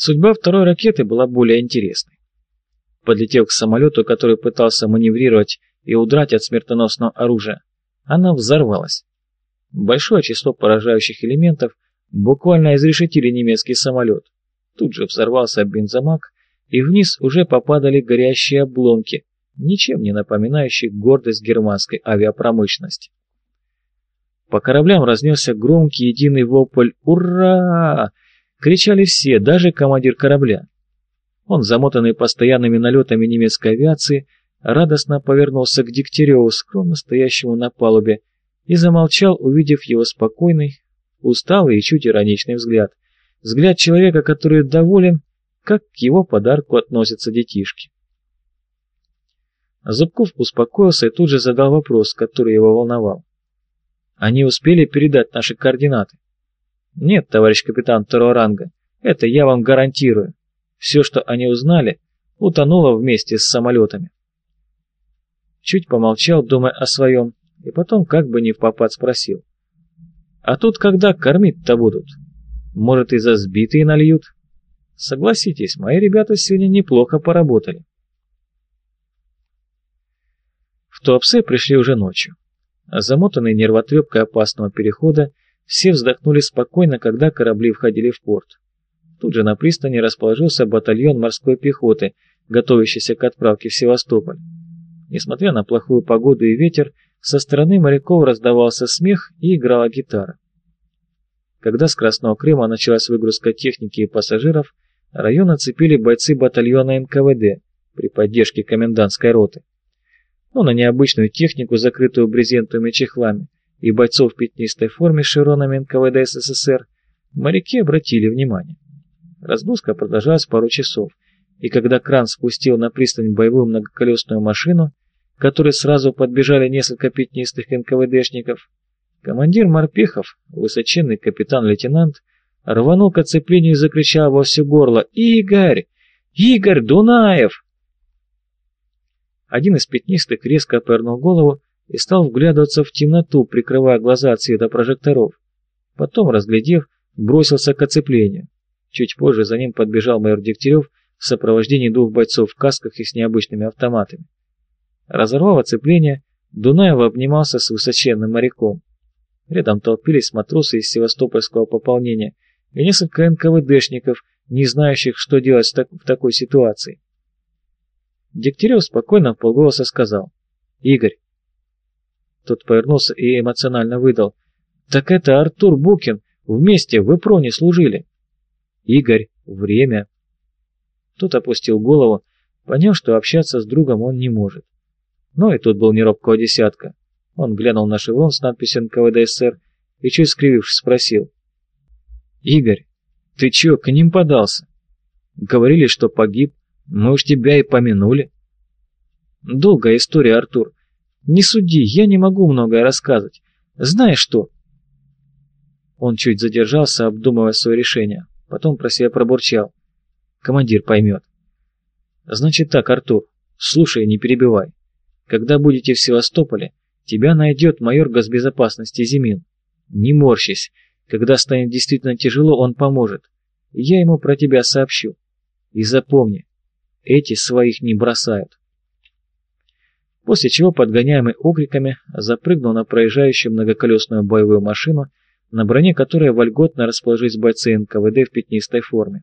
Судьба второй ракеты была более интересной. Подлетев к самолету, который пытался маневрировать и удрать от смертоносного оружия, она взорвалась. Большое число поражающих элементов буквально изрешетили немецкий самолет. Тут же взорвался бензомаг, и вниз уже попадали горящие обломки, ничем не напоминающие гордость германской авиапромышленности. По кораблям разнесся громкий единый вопль «Ура!» Кричали все, даже командир корабля. Он, замотанный постоянными налетами немецкой авиации, радостно повернулся к Дегтяреву, скромно стоящему на палубе, и замолчал, увидев его спокойный, усталый и чуть ироничный взгляд. Взгляд человека, который доволен, как к его подарку относятся детишки. Зубков успокоился и тут же задал вопрос, который его волновал. Они успели передать наши координаты? Нет, товарищ капитан второго ранга, это я вам гарантирую. Все, что они узнали, утонуло вместе с самолетами. Чуть помолчал, думая о своем, и потом как бы не в попад спросил. А тут когда кормить-то будут? Может, и за сбитые нальют? Согласитесь, мои ребята сегодня неплохо поработали. В Туапсе пришли уже ночью. Замотанные нервотрепкой опасного перехода, все вздохнули спокойно, когда корабли входили в порт. Тут же на пристани расположился батальон морской пехоты, готовящийся к отправке в Севастополь. Несмотря на плохую погоду и ветер, со стороны моряков раздавался смех и играла гитара. Когда с Красного Крыма началась выгрузка техники и пассажиров, район оцепили бойцы батальона НКВД при поддержке комендантской роты но на необычную технику, закрытую брезентовыми чехлами, и бойцов в пятнистой форме с широнами НКВД СССР, моряки обратили внимание. Разгрузка продолжалась пару часов, и когда кран спустил на пристань боевую многоколесную машину, к которой сразу подбежали несколько пятнистых НКВДшников, командир морпехов, высоченный капитан-лейтенант, рванул к оцеплению и закричал во все горло «Игорь! Игорь Дунаев!» Один из пятнистых резко повернул голову и стал вглядываться в темноту, прикрывая глаза от света прожекторов. Потом, разглядев, бросился к оцеплению. Чуть позже за ним подбежал майор Дегтярев в сопровождении двух бойцов в касках и с необычными автоматами. Разорвав оцепление, Дунаев обнимался с высоченным моряком. Рядом толпились матросы из севастопольского пополнения и несколько НКВДшников, не знающих, что делать в, так в такой ситуации. Дегтярев спокойно в полголоса сказал. «Игорь». Тот повернулся и эмоционально выдал. «Так это Артур Букин. Вместе в Эпроне служили». «Игорь, время». Тот опустил голову, поняв, что общаться с другом он не может. Но и тут был не робкого десятка. Он глянул на шеврон с надписью НКВД СССР и, чуть скривившись, спросил. «Игорь, ты чё, к ним подался? Говорили, что погиб, мы уж тебя и помянули. Долгая история, Артур. Не суди, я не могу многое рассказывать. Знаешь что? Он чуть задержался, обдумывая свое решение. Потом про себя пробурчал. Командир поймет. Значит так, Артур, слушай, не перебивай. Когда будете в Севастополе, тебя найдет майор госбезопасности Зимин. Не морщись. Когда станет действительно тяжело, он поможет. Я ему про тебя сообщу. И запомни, эти своих не бросают. После чего, подгоняемый окриками, запрыгнул на проезжающую многоколесную боевую машину, на броне которой вольготно расположились бойцы НКВД в пятнистой форме.